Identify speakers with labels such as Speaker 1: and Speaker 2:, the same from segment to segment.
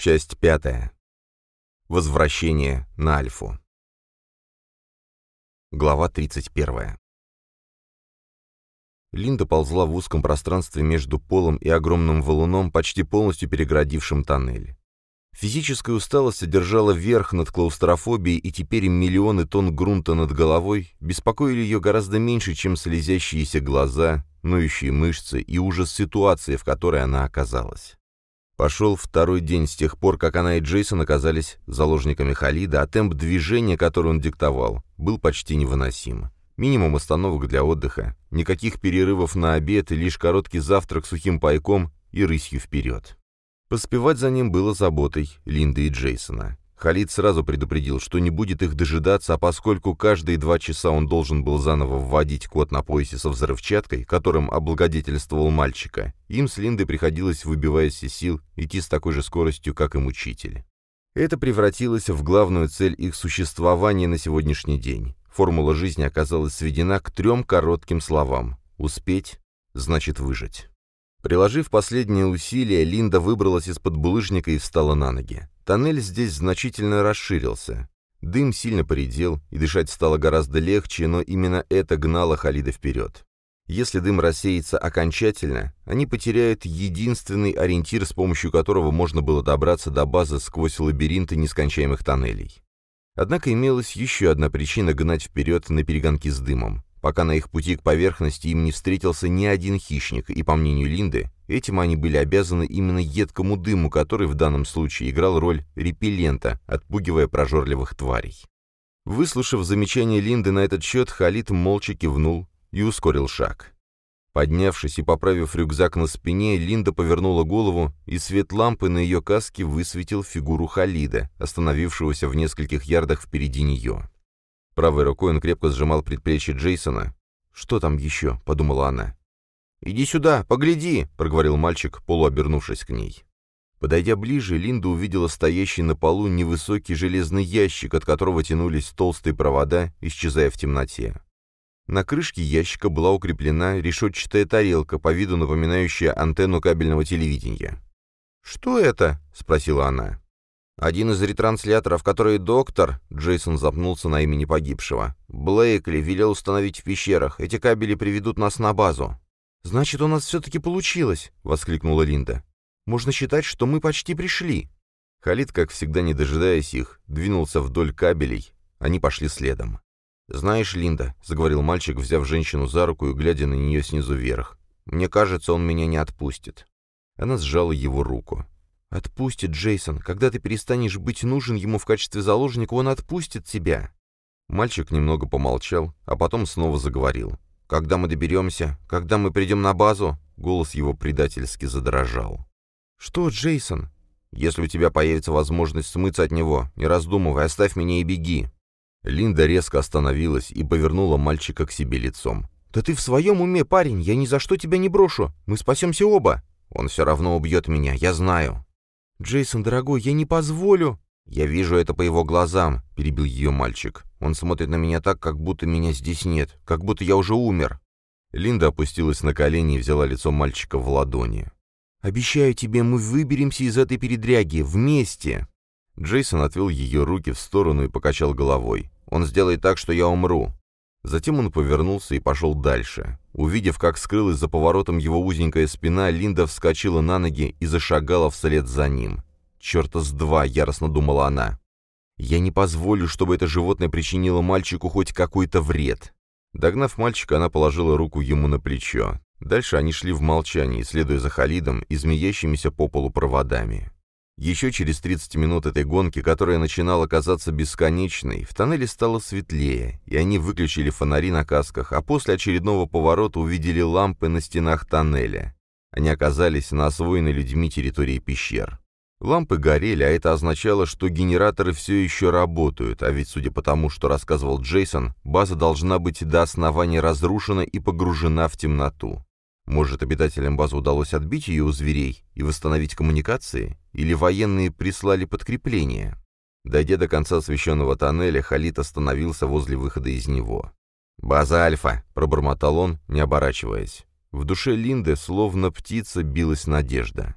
Speaker 1: Часть пятая. Возвращение на Альфу. Глава 31. Линда ползла в узком пространстве между полом и огромным валуном, почти полностью перегородившим тоннель. Физическая усталость одержала верх над клаустрофобией, и теперь миллионы тонн грунта над головой беспокоили ее гораздо меньше, чем слезящиеся глаза, ноющие мышцы и ужас ситуации, в которой она оказалась. Пошел второй день с тех пор, как она и Джейсон оказались заложниками Халида, а темп движения, который он диктовал, был почти невыносим. Минимум остановок для отдыха, никаких перерывов на обед и лишь короткий завтрак сухим пайком и рысью вперед. Поспевать за ним было заботой Линды и Джейсона. Халид сразу предупредил, что не будет их дожидаться, а поскольку каждые два часа он должен был заново вводить код на поясе со взрывчаткой, которым облагодетельствовал мальчика, им с Линдой приходилось, выбиваясь из сил, идти с такой же скоростью, как и мучитель. Это превратилось в главную цель их существования на сегодняшний день. Формула жизни оказалась сведена к трем коротким словам «успеть» значит выжить. Приложив последние усилия, Линда выбралась из-под булыжника и встала на ноги. Тоннель здесь значительно расширился. Дым сильно поредел, и дышать стало гораздо легче, но именно это гнало Халида вперед. Если дым рассеется окончательно, они потеряют единственный ориентир, с помощью которого можно было добраться до базы сквозь лабиринты нескончаемых тоннелей. Однако имелась еще одна причина гнать вперед на перегонки с дымом пока на их пути к поверхности им не встретился ни один хищник, и, по мнению Линды, этим они были обязаны именно едкому дыму, который в данном случае играл роль репеллента, отпугивая прожорливых тварей. Выслушав замечание Линды на этот счет, Халид молча кивнул и ускорил шаг. Поднявшись и поправив рюкзак на спине, Линда повернула голову, и свет лампы на ее каске высветил фигуру Халида, остановившегося в нескольких ярдах впереди нее. Правой рукой он крепко сжимал предплечье Джейсона. «Что там еще?» — подумала она. «Иди сюда, погляди!» — проговорил мальчик, полуобернувшись к ней. Подойдя ближе, Линда увидела стоящий на полу невысокий железный ящик, от которого тянулись толстые провода, исчезая в темноте. На крышке ящика была укреплена решетчатая тарелка, по виду напоминающая антенну кабельного телевидения. «Что это?» — спросила она. Один из ретрансляторов, который доктор, Джейсон запнулся на имени погибшего, Блейкли велел установить в пещерах. Эти кабели приведут нас на базу. «Значит, у нас все-таки получилось!» — воскликнула Линда. «Можно считать, что мы почти пришли». Халид, как всегда не дожидаясь их, двинулся вдоль кабелей. Они пошли следом. «Знаешь, Линда», — заговорил мальчик, взяв женщину за руку и глядя на нее снизу вверх, — «мне кажется, он меня не отпустит». Она сжала его руку. «Отпустит, Джейсон. Когда ты перестанешь быть нужен ему в качестве заложника, он отпустит тебя». Мальчик немного помолчал, а потом снова заговорил. «Когда мы доберемся? Когда мы придем на базу?» Голос его предательски задрожал. «Что, Джейсон?» «Если у тебя появится возможность смыться от него, не раздумывай, оставь меня и беги». Линда резко остановилась и повернула мальчика к себе лицом. «Да ты в своем уме, парень, я ни за что тебя не брошу. Мы спасемся оба». «Он все равно убьет меня, я знаю». «Джейсон, дорогой, я не позволю!» «Я вижу это по его глазам», — перебил ее мальчик. «Он смотрит на меня так, как будто меня здесь нет, как будто я уже умер». Линда опустилась на колени и взяла лицо мальчика в ладони. «Обещаю тебе, мы выберемся из этой передряги вместе!» Джейсон отвел ее руки в сторону и покачал головой. «Он сделает так, что я умру. Затем он повернулся и пошел дальше. Увидев, как скрылась за поворотом его узенькая спина, Линда вскочила на ноги и зашагала вслед за ним. «Черта с два!» — яростно думала она. «Я не позволю, чтобы это животное причинило мальчику хоть какой-то вред». Догнав мальчика, она положила руку ему на плечо. Дальше они шли в молчании, следуя за Халидом и змеящимися по полу проводами. Еще через 30 минут этой гонки, которая начинала казаться бесконечной, в тоннеле стало светлее, и они выключили фонари на касках, а после очередного поворота увидели лампы на стенах тоннеля. Они оказались на освоенной людьми территории пещер. Лампы горели, а это означало, что генераторы все еще работают, а ведь, судя по тому, что рассказывал Джейсон, база должна быть до основания разрушена и погружена в темноту. Может, обитателям базы удалось отбить ее у зверей и восстановить коммуникации? Или военные прислали подкрепление? Дойдя до конца освещенного тоннеля, Халит остановился возле выхода из него. «База Альфа!» — пробормотал он, не оборачиваясь. В душе Линды, словно птица, билась надежда.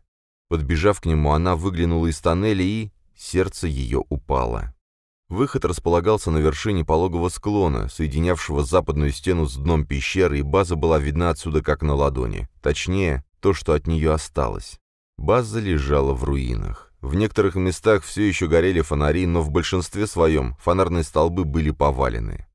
Speaker 1: Подбежав к нему, она выглянула из тоннеля и... Сердце ее упало. Выход располагался на вершине пологого склона, соединявшего западную стену с дном пещеры, и база была видна отсюда как на ладони. Точнее, то, что от нее осталось. База лежала в руинах. В некоторых местах все еще горели фонари, но в большинстве своем фонарные столбы были повалены.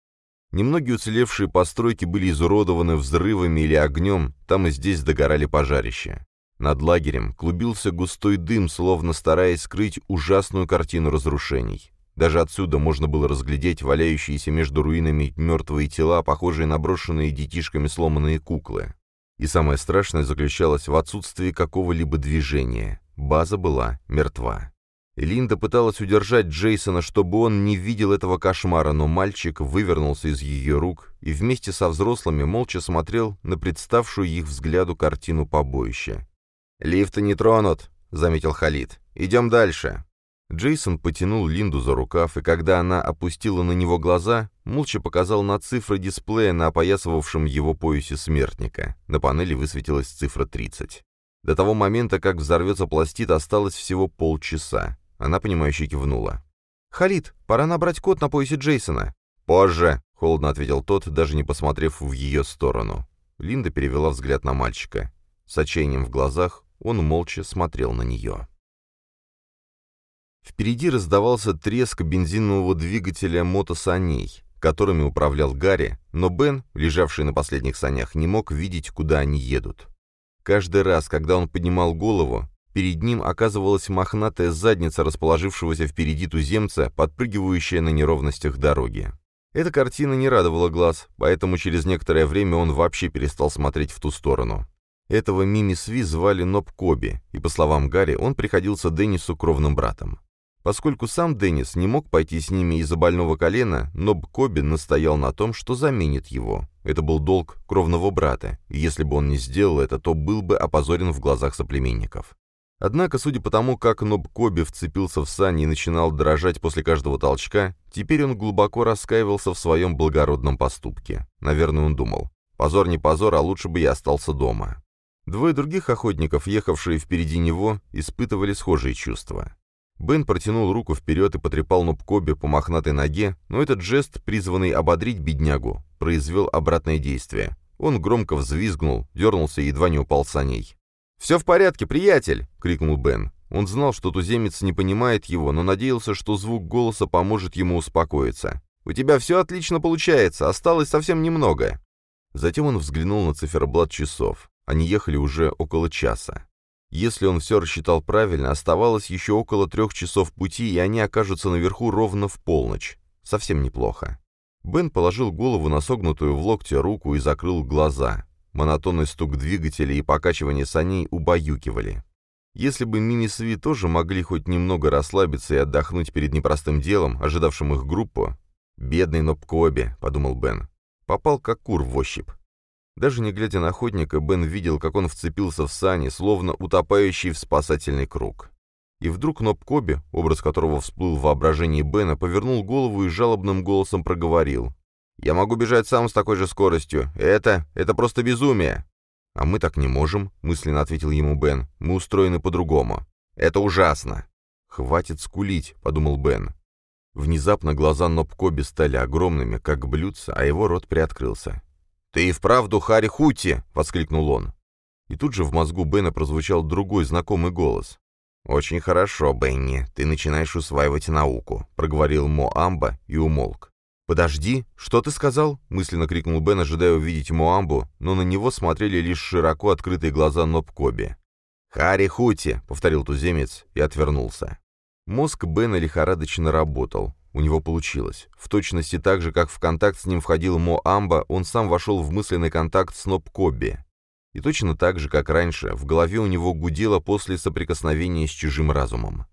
Speaker 1: Немногие уцелевшие постройки были изуродованы взрывами или огнем, там и здесь догорали пожарища. Над лагерем клубился густой дым, словно стараясь скрыть ужасную картину разрушений. Даже отсюда можно было разглядеть валяющиеся между руинами мертвые тела, похожие на брошенные детишками сломанные куклы. И самое страшное заключалось в отсутствии какого-либо движения. База была мертва. Линда пыталась удержать Джейсона, чтобы он не видел этого кошмара, но мальчик вывернулся из ее рук и вместе со взрослыми молча смотрел на представшую их взгляду картину побоища. «Лифты не тронут», — заметил Халид. «Идем дальше». Джейсон потянул Линду за рукав, и когда она опустила на него глаза, молча показал на цифры дисплея на опоясывавшем его поясе смертника. На панели высветилась цифра 30. До того момента, как взорвется пластид, осталось всего полчаса. Она, понимающе кивнула. «Халид, пора набрать код на поясе Джейсона». «Позже», — холодно ответил тот, даже не посмотрев в ее сторону. Линда перевела взгляд на мальчика. С отчаянием в глазах он молча смотрел на нее. Впереди раздавался треск бензинового двигателя мотосаней, которыми управлял Гарри, но Бен, лежавший на последних санях, не мог видеть, куда они едут. Каждый раз, когда он поднимал голову, перед ним оказывалась мохнатая задница расположившегося впереди туземца, подпрыгивающая на неровностях дороги. Эта картина не радовала глаз, поэтому через некоторое время он вообще перестал смотреть в ту сторону. Этого Мими Сви звали Ноб Коби, и, по словам Гарри, он приходился Деннису кровным братом. Поскольку сам Деннис не мог пойти с ними из-за больного колена, Ноб Коби настоял на том, что заменит его. Это был долг кровного брата, и если бы он не сделал это, то был бы опозорен в глазах соплеменников. Однако, судя по тому, как Ноб Коби вцепился в сани и начинал дрожать после каждого толчка, теперь он глубоко раскаивался в своем благородном поступке. Наверное, он думал, позор не позор, а лучше бы я остался дома. Двое других охотников, ехавшие впереди него, испытывали схожие чувства. Бен протянул руку вперед и потрепал Нубкоби по мохнатой ноге, но этот жест, призванный ободрить беднягу, произвел обратное действие. Он громко взвизгнул, дернулся и едва не упал с саней. «Все в порядке, приятель!» — крикнул Бен. Он знал, что туземец не понимает его, но надеялся, что звук голоса поможет ему успокоиться. «У тебя все отлично получается, осталось совсем немного». Затем он взглянул на циферблат часов. Они ехали уже около часа. Если он все рассчитал правильно, оставалось еще около трех часов пути, и они окажутся наверху ровно в полночь. Совсем неплохо. Бен положил голову на согнутую в локте руку и закрыл глаза. Монотонный стук двигателя и покачивание саней убаюкивали. Если бы Мими Сви тоже могли хоть немного расслабиться и отдохнуть перед непростым делом, ожидавшим их группу, «Бедный Нобкоби», — подумал Бен, — попал как кур в ощупь. Даже не глядя на охотника, Бен видел, как он вцепился в сани, словно утопающий в спасательный круг. И вдруг Ноб Коби, образ которого всплыл в воображении Бена, повернул голову и жалобным голосом проговорил. «Я могу бежать сам с такой же скоростью. Это... это просто безумие!» «А мы так не можем», — мысленно ответил ему Бен. «Мы устроены по-другому». «Это ужасно!» «Хватит скулить», — подумал Бен. Внезапно глаза Ноб Коби стали огромными, как блюдца, а его рот приоткрылся. «Ты и вправду Хари Хути!» — воскликнул он. И тут же в мозгу Бена прозвучал другой знакомый голос. «Очень хорошо, Бенни, ты начинаешь усваивать науку», — проговорил Моамба и умолк. «Подожди, что ты сказал?» — мысленно крикнул Бен, ожидая увидеть Моамбу, но на него смотрели лишь широко открытые глаза Нобкоби. «Хари Хути!» — повторил туземец и отвернулся. Мозг Бена лихорадочно работал. У него получилось. В точности так же, как в контакт с ним входил Мо Амба, он сам вошел в мысленный контакт с Ноб Кобби. И точно так же, как раньше, в голове у него гудело после соприкосновения с чужим разумом.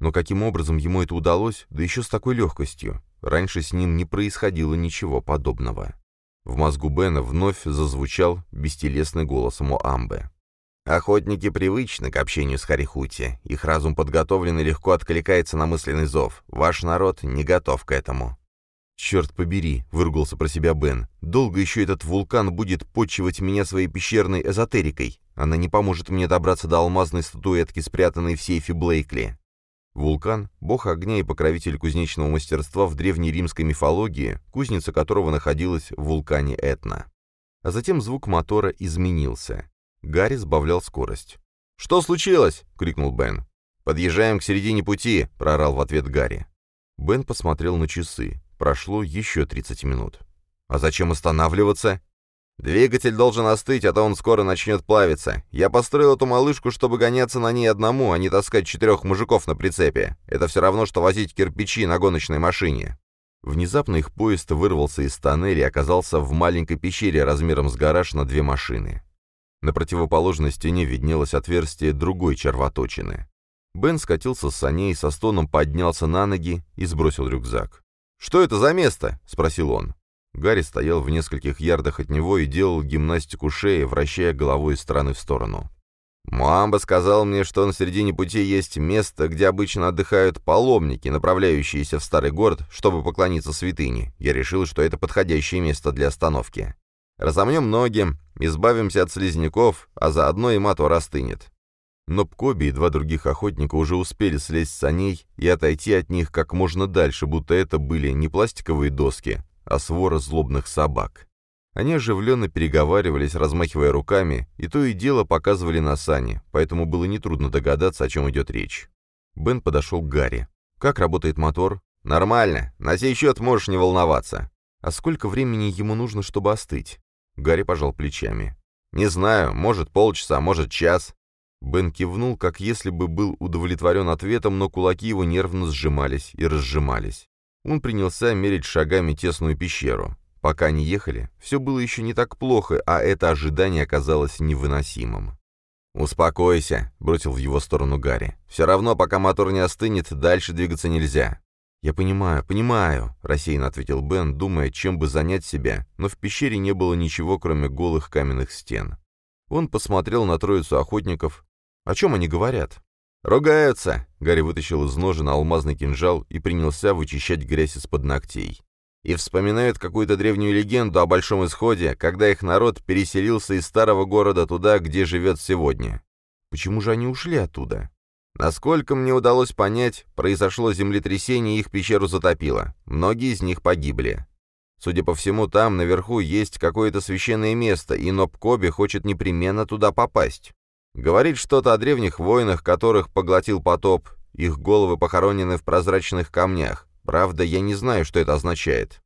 Speaker 1: Но каким образом ему это удалось, да еще с такой легкостью? Раньше с ним не происходило ничего подобного. В мозгу Бена вновь зазвучал бестелесный голос Моамбе. Охотники привычны к общению с Харихути. Их разум подготовлен и легко откликается на мысленный зов. Ваш народ не готов к этому. «Черт побери», — выругался про себя Бен. «Долго еще этот вулкан будет почивать меня своей пещерной эзотерикой? Она не поможет мне добраться до алмазной статуэтки, спрятанной в сейфе Блейкли. Вулкан — бог огня и покровитель кузнечного мастерства в древней римской мифологии, кузница которого находилась в вулкане Этна. А затем звук мотора изменился. Гарри сбавлял скорость. «Что случилось?» — крикнул Бен. «Подъезжаем к середине пути», — прорал в ответ Гарри. Бен посмотрел на часы. Прошло еще 30 минут. «А зачем останавливаться?» «Двигатель должен остыть, а то он скоро начнет плавиться. Я построил эту малышку, чтобы гоняться на ней одному, а не таскать четырех мужиков на прицепе. Это все равно, что возить кирпичи на гоночной машине». Внезапно их поезд вырвался из тоннеля и оказался в маленькой пещере размером с гараж на две машины. На противоположной стене виднелось отверстие другой червоточины. Бен скатился с саней, со стоном поднялся на ноги и сбросил рюкзак. «Что это за место?» — спросил он. Гарри стоял в нескольких ярдах от него и делал гимнастику шеи, вращая головой из стороны в сторону. «Муамба сказал мне, что на середине пути есть место, где обычно отдыхают паломники, направляющиеся в старый город, чтобы поклониться святыне. Я решил, что это подходящее место для остановки. Разомнем ноги, избавимся от слизняков, а заодно и матур остынет». Но Пкоби и два других охотника уже успели слезть с саней и отойти от них как можно дальше, будто это были не пластиковые доски, а свора злобных собак. Они оживленно переговаривались, размахивая руками, и то и дело показывали на сани, поэтому было нетрудно догадаться, о чем идет речь. Бен подошел к Гарри. «Как работает мотор?» «Нормально. На сей счет можешь не волноваться». «А сколько времени ему нужно, чтобы остыть?» Гарри пожал плечами. «Не знаю. Может, полчаса, может, час». Бен кивнул, как если бы был удовлетворен ответом, но кулаки его нервно сжимались и разжимались. Он принялся мерить шагами тесную пещеру. Пока они ехали, все было еще не так плохо, а это ожидание оказалось невыносимым. «Успокойся», — бросил в его сторону Гарри. «Все равно, пока мотор не остынет, дальше двигаться нельзя». «Я понимаю, понимаю», — рассеянно ответил Бен, думая, чем бы занять себя, но в пещере не было ничего, кроме голых каменных стен. Он посмотрел на троицу охотников. «О чем они говорят?» «Ругаются!» — Гарри вытащил из ножен алмазный кинжал и принялся вычищать грязь из-под ногтей. И вспоминают какую-то древнюю легенду о Большом Исходе, когда их народ переселился из старого города туда, где живет сегодня. Почему же они ушли оттуда? Насколько мне удалось понять, произошло землетрясение и их пещеру затопило. Многие из них погибли. Судя по всему, там, наверху, есть какое-то священное место, и Нобкоби хочет непременно туда попасть. Говорит что-то о древних воинах, которых поглотил потоп. Их головы похоронены в прозрачных камнях. Правда, я не знаю, что это означает.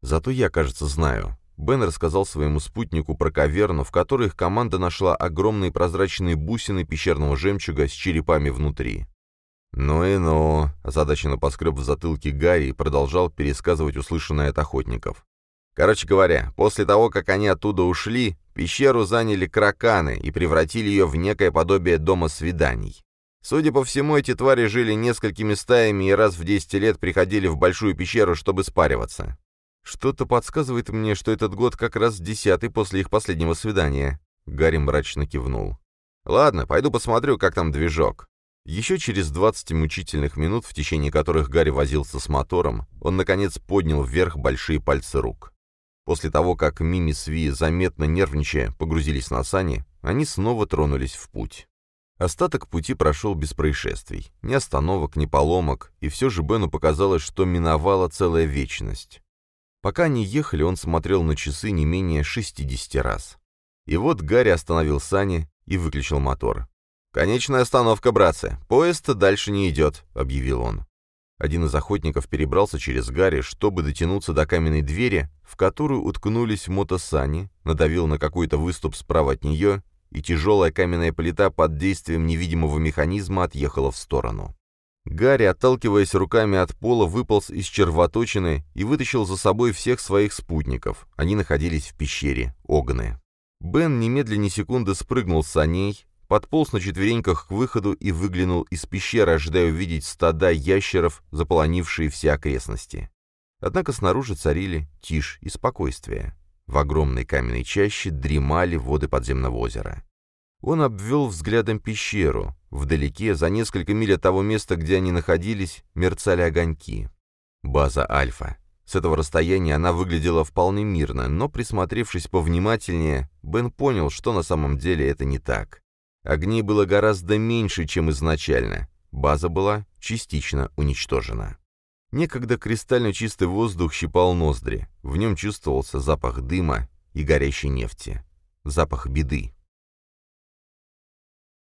Speaker 1: Зато я, кажется, знаю. Бен рассказал своему спутнику про каверну, в которой их команда нашла огромные прозрачные бусины пещерного жемчуга с черепами внутри. «Ну и ну», — озадаченно поскреб в затылке Гарри и продолжал пересказывать услышанное от охотников. Короче говоря, после того, как они оттуда ушли, Пещеру заняли краканы и превратили ее в некое подобие дома свиданий. Судя по всему, эти твари жили несколькими стаями и раз в 10 лет приходили в большую пещеру, чтобы спариваться. Что-то подсказывает мне, что этот год как раз десятый после их последнего свидания. Гарри мрачно кивнул. Ладно, пойду посмотрю, как там движок. Еще через 20 мучительных минут, в течение которых Гарри возился с мотором, он, наконец, поднял вверх большие пальцы рук. После того, как Мими с Ви, заметно нервничая, погрузились на сани, они снова тронулись в путь. Остаток пути прошел без происшествий. Ни остановок, ни поломок, и все же Бену показалось, что миновала целая вечность. Пока они ехали, он смотрел на часы не менее 60 раз. И вот Гарри остановил сани и выключил мотор. «Конечная остановка, братцы. Поезд дальше не идет», — объявил он. Один из охотников перебрался через Гарри, чтобы дотянуться до каменной двери, в которую уткнулись мотосани, надавил на какой-то выступ справа от нее, и тяжелая каменная плита под действием невидимого механизма отъехала в сторону. Гарри, отталкиваясь руками от пола, выполз из червоточины и вытащил за собой всех своих спутников. Они находились в пещере, огны. Бен немедленно секунды спрыгнул с саней, подполз на четвереньках к выходу и выглянул из пещеры, ожидая увидеть стада ящеров, заполонившие все окрестности. Однако снаружи царили тишь и спокойствие. В огромной каменной чаще дремали воды подземного озера. Он обвел взглядом пещеру. Вдалеке, за несколько миль от того места, где они находились, мерцали огоньки. База Альфа. С этого расстояния она выглядела вполне мирно, но, присмотревшись повнимательнее, Бен понял, что на самом деле это не так. Огней было гораздо меньше, чем изначально. База была частично уничтожена. Некогда кристально чистый воздух щипал ноздри. В нем чувствовался запах дыма и горящей нефти. Запах беды.